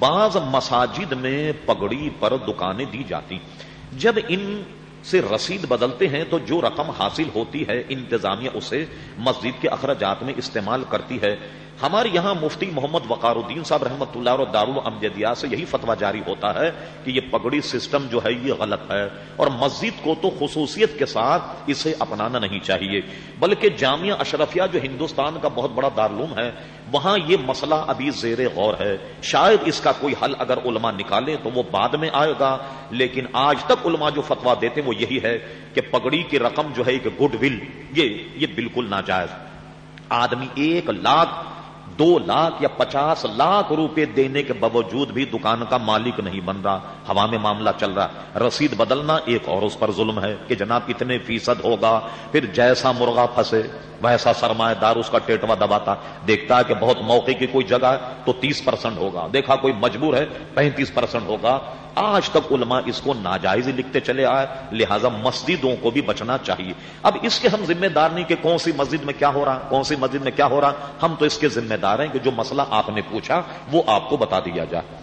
بعض مساجد میں پگڑی پر دکانیں دی جاتی۔ جب ان سے رسید بدلتے ہیں تو جو رقم حاصل ہوتی ہے، انتظامیہ اسے مسجد کے اخراجات میں استعمال کرتی ہے۔ ہمارے یہاں مفتی محمد وقار الدین صاحب رحمۃ اللہ اور دارالعمدیہ سے یہی فتویٰ جاری ہوتا ہے کہ یہ پگڑی سسٹم جو ہے یہ غلط ہے اور مسجد کو تو خصوصیت کے ساتھ اسے اپنانا نہیں چاہیے، بلکہ جامعہ اشرفیہ جو ہندوستان کا بہت بڑا دارالعلوم ہے، وہاں یہ مسئلہ ابھی زیر غور ہے۔ شاید اس کا کوئی حل اگر علماء نکالیں تو وہ بعد میں آئے گا، لیکن آج تک علماء جو فتوا دیتے وہ یہی ہے کہ پگڑی کی رقم جو ہے کہ گڈ ول، یہ یہ بالکل ناجائز۔ آدمی ایک لاکھ دو لاکھ یا پچاس لاکھ روپے دینے کے باوجود بھی دکان کا مالک نہیں بن رہا۔ ہوا میں معاملہ چل رہا۔ رسید بدلنا ایک اور اس پر ظلم ہے کہ جناب کتنے فیصد ہوگا۔ پھر جیسا مرغا پھنسے، ویسا سرمایہ دار اس کا ٹیٹوا دباتا۔ دیکھتا ہے کہ بہت موقع کی کوئی جگہ تو تیس پرسنٹ ہوگا۔ دیکھا کوئی مجبور ہے، پینتیس پرسنٹ ہوگا۔ آج تک علماء اس کو ناجائز لکھتے چلے آئے۔ لہذا مسجدوں کو بھی بچنا چاہیے۔ اب اس کے ہم ذمہ دار نہیں کہ کون سی مسجد میں کیا ہو رہا، کون سی مسجد میں کیا ہو رہا۔ ہم تو اس کے ذمہ دار ہیں کہ جو مسئلہ آپ نے پوچھا وہ آپ کو بتا دیا جائے۔